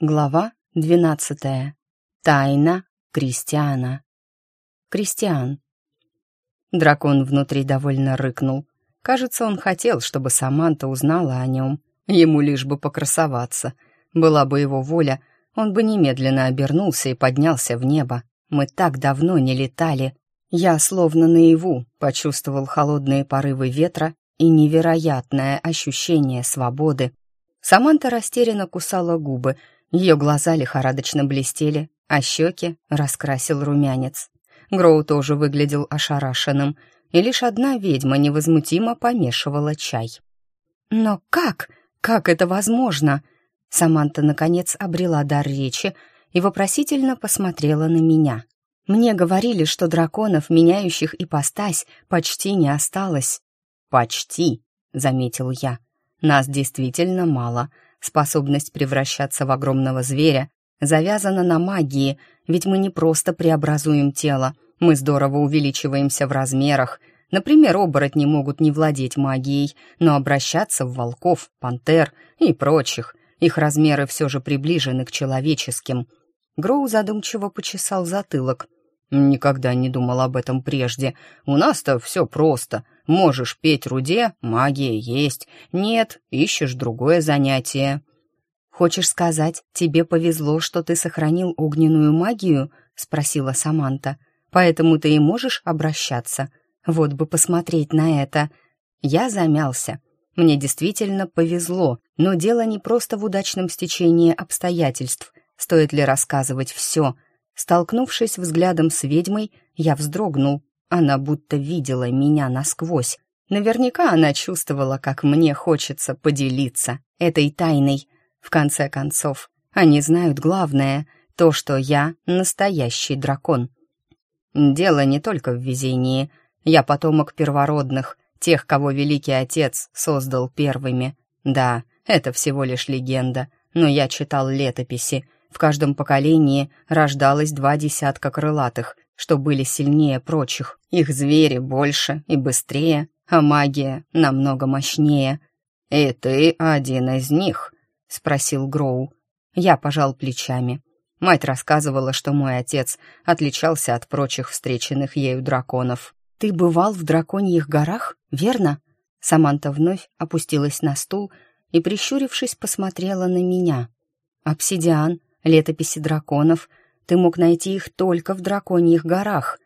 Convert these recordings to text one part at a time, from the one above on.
Глава 12. Тайна Кристиана. Кристиан. Дракон внутри довольно рыкнул. Кажется, он хотел, чтобы Саманта узнала о нем. Ему лишь бы покрасоваться. Была бы его воля, он бы немедленно обернулся и поднялся в небо. Мы так давно не летали. Я словно наяву почувствовал холодные порывы ветра и невероятное ощущение свободы. Саманта растерянно кусала губы — ее глаза лихорадочно блестели, а щеки раскрасил румянец. Гроу тоже выглядел ошарашенным, и лишь одна ведьма невозмутимо помешивала чай. «Но как? Как это возможно?» Саманта, наконец, обрела дар речи и вопросительно посмотрела на меня. «Мне говорили, что драконов, меняющих ипостась, почти не осталось». «Почти», — заметил я. «Нас действительно мало, Способность превращаться в огромного зверя завязана на магии, ведь мы не просто преобразуем тело, мы здорово увеличиваемся в размерах. Например, оборотни могут не владеть магией, но обращаться в волков, пантер и прочих. Их размеры все же приближены к человеческим. Гроу задумчиво почесал затылок. «Никогда не думал об этом прежде. У нас-то все просто. Можешь петь руде, магия есть. Нет, ищешь другое занятие». «Хочешь сказать, тебе повезло, что ты сохранил огненную магию?» — спросила Саманта. «Поэтому ты и можешь обращаться. Вот бы посмотреть на это». Я замялся. Мне действительно повезло, но дело не просто в удачном стечении обстоятельств. Стоит ли рассказывать все? Столкнувшись взглядом с ведьмой, я вздрогнул. Она будто видела меня насквозь. Наверняка она чувствовала, как мне хочется поделиться этой тайной. В конце концов, они знают главное — то, что я настоящий дракон. Дело не только в везении. Я потомок первородных, тех, кого Великий Отец создал первыми. Да, это всего лишь легенда, но я читал летописи. В каждом поколении рождалось два десятка крылатых, что были сильнее прочих. Их звери больше и быстрее, а магия намного мощнее. «И ты один из них?» — спросил Гроу. Я пожал плечами. Мать рассказывала, что мой отец отличался от прочих встреченных ею драконов. «Ты бывал в драконьих горах, верно?» Саманта вновь опустилась на стул и, прищурившись, посмотрела на меня. «Обсидиан, летописи драконов — ты мог найти их только в драконьих горах».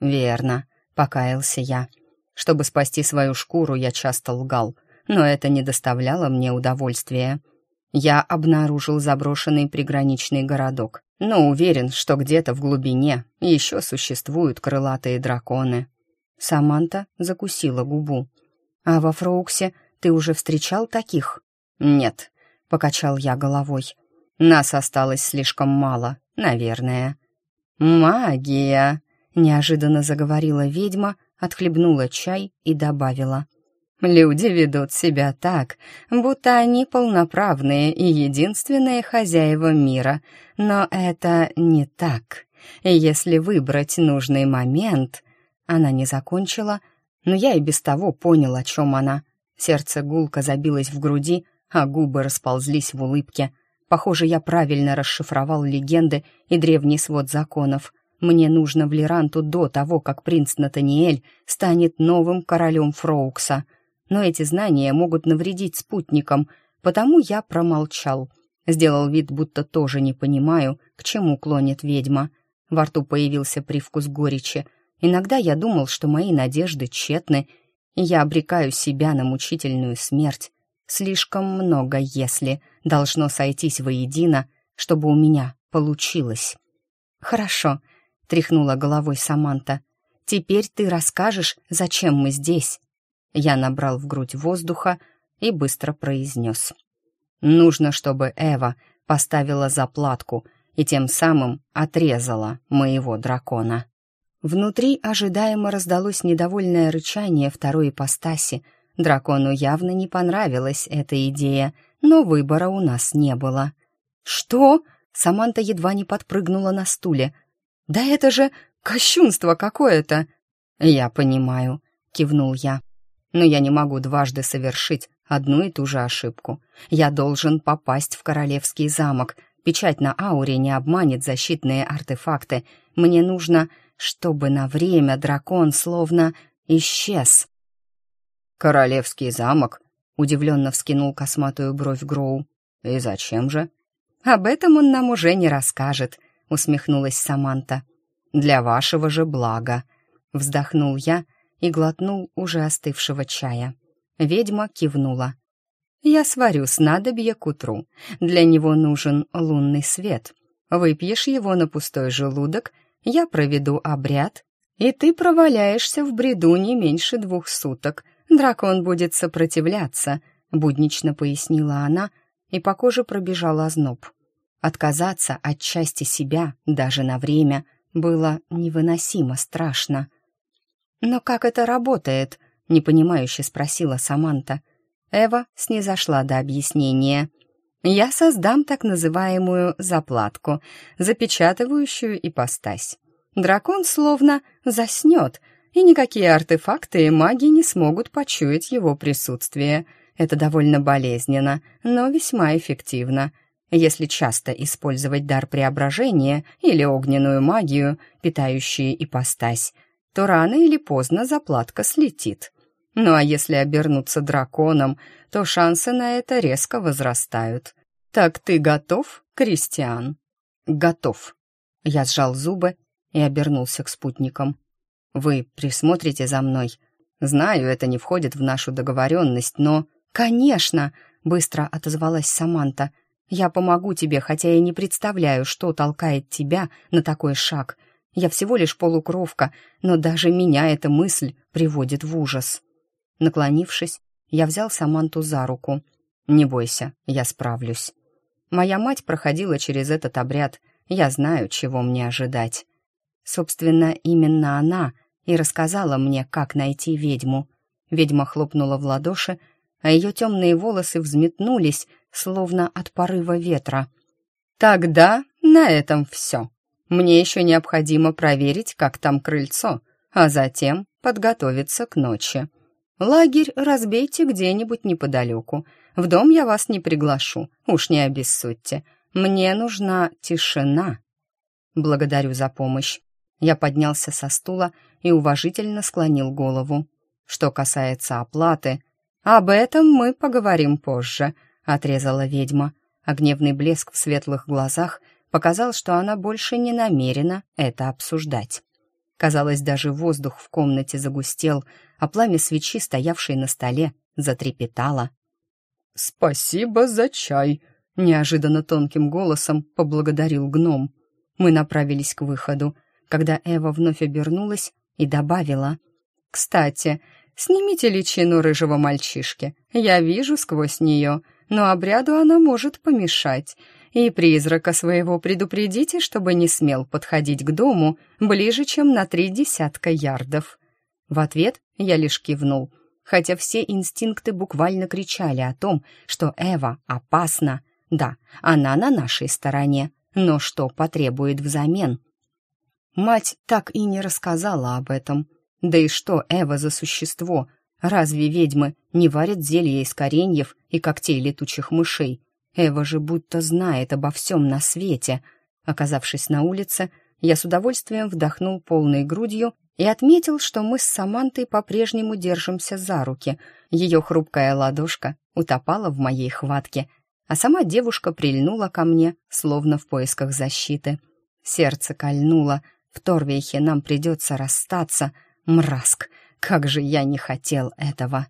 «Верно», — покаялся я. Чтобы спасти свою шкуру, я часто лгал, но это не доставляло мне удовольствия. Я обнаружил заброшенный приграничный городок, но уверен, что где-то в глубине еще существуют крылатые драконы. Саманта закусила губу. «А во Фроуксе ты уже встречал таких?» «Нет», — покачал я головой. «Нас осталось слишком мало, наверное». «Магия!» — неожиданно заговорила ведьма, отхлебнула чай и добавила. «Люди ведут себя так, будто они полноправные и единственные хозяева мира, но это не так. Если выбрать нужный момент...» Она не закончила, но я и без того понял, о чем она. Сердце гулко забилось в груди, а губы расползлись в улыбке — Похоже, я правильно расшифровал легенды и древний свод законов. Мне нужно в Лиранту до того, как принц Натаниэль станет новым королем Фроукса. Но эти знания могут навредить спутникам, потому я промолчал. Сделал вид, будто тоже не понимаю, к чему клонит ведьма. Во рту появился привкус горечи. Иногда я думал, что мои надежды тщетны, и я обрекаю себя на мучительную смерть. Слишком много «если» должно сойтись воедино, чтобы у меня получилось. «Хорошо», — тряхнула головой Саманта. «Теперь ты расскажешь, зачем мы здесь». Я набрал в грудь воздуха и быстро произнес. «Нужно, чтобы Эва поставила заплатку и тем самым отрезала моего дракона». Внутри ожидаемо раздалось недовольное рычание второй ипостаси. Дракону явно не понравилась эта идея — но выбора у нас не было. «Что?» — Саманта едва не подпрыгнула на стуле. «Да это же кощунство какое-то!» «Я понимаю», — кивнул я. «Но я не могу дважды совершить одну и ту же ошибку. Я должен попасть в королевский замок. Печать на ауре не обманет защитные артефакты. Мне нужно, чтобы на время дракон словно исчез». «Королевский замок удивленно вскинул косматую бровь Гроу. «И зачем же?» «Об этом он нам уже не расскажет», — усмехнулась Саманта. «Для вашего же блага», — вздохнул я и глотнул уже остывшего чая. Ведьма кивнула. Я сварю снадобье к утру. Для него нужен лунный свет. Выпьешь его на пустой желудок, я проведу обряд, и ты проваляешься в бреду не меньше двух суток. «Дракон будет сопротивляться», — буднично пояснила она, и по коже пробежал озноб. Отказаться от части себя, даже на время, было невыносимо страшно. «Но как это работает?» — непонимающе спросила Саманта. Эва снизошла до объяснения. «Я создам так называемую заплатку, запечатывающую ипостась. Дракон словно заснет», — и никакие артефакты и маги не смогут почуять его присутствие. Это довольно болезненно, но весьма эффективно. Если часто использовать дар преображения или огненную магию, питающие ипостась, то рано или поздно заплатка слетит. Ну а если обернуться драконом, то шансы на это резко возрастают. «Так ты готов, Кристиан?» «Готов». Я сжал зубы и обернулся к спутникам. Вы присмотрите за мной. Знаю, это не входит в нашу договоренность, но...» «Конечно!» — быстро отозвалась Саманта. «Я помогу тебе, хотя и не представляю, что толкает тебя на такой шаг. Я всего лишь полукровка, но даже меня эта мысль приводит в ужас». Наклонившись, я взял Саманту за руку. «Не бойся, я справлюсь». Моя мать проходила через этот обряд. Я знаю, чего мне ожидать. Собственно, именно она — и рассказала мне, как найти ведьму. Ведьма хлопнула в ладоши, а ее темные волосы взметнулись, словно от порыва ветра. «Тогда на этом все. Мне еще необходимо проверить, как там крыльцо, а затем подготовиться к ночи. Лагерь разбейте где-нибудь неподалеку. В дом я вас не приглашу, уж не обессудьте. Мне нужна тишина. Благодарю за помощь. Я поднялся со стула и уважительно склонил голову. Что касается оплаты, об этом мы поговорим позже, отрезала ведьма, а гневный блеск в светлых глазах показал, что она больше не намерена это обсуждать. Казалось, даже воздух в комнате загустел, а пламя свечи, стоявшей на столе, затрепетало. «Спасибо за чай!» — неожиданно тонким голосом поблагодарил гном. Мы направились к выходу когда Эва вновь обернулась и добавила. «Кстати, снимите личину рыжего мальчишки. Я вижу сквозь нее, но обряду она может помешать. И призрака своего предупредите, чтобы не смел подходить к дому ближе, чем на три десятка ярдов». В ответ я лишь кивнул, хотя все инстинкты буквально кричали о том, что Эва опасна. Да, она на нашей стороне, но что потребует взамен? Мать так и не рассказала об этом. Да и что Эва за существо? Разве ведьмы не варят зелья из кореньев и когтей летучих мышей? Эва же будто знает обо всем на свете. Оказавшись на улице, я с удовольствием вдохнул полной грудью и отметил, что мы с Самантой по-прежнему держимся за руки. Ее хрупкая ладошка утопала в моей хватке, а сама девушка прильнула ко мне, словно в поисках защиты. Сердце кольнуло — в Торвейхе нам придется расстаться. Мразк, как же я не хотел этого!»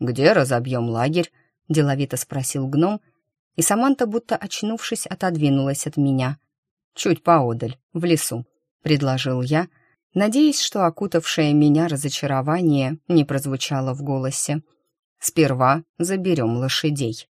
«Где разобьем лагерь?» — деловито спросил гном, и Саманта, будто очнувшись, отодвинулась от меня. «Чуть поодаль, в лесу», — предложил я, надеясь, что окутавшее меня разочарование не прозвучало в голосе. «Сперва заберем лошадей».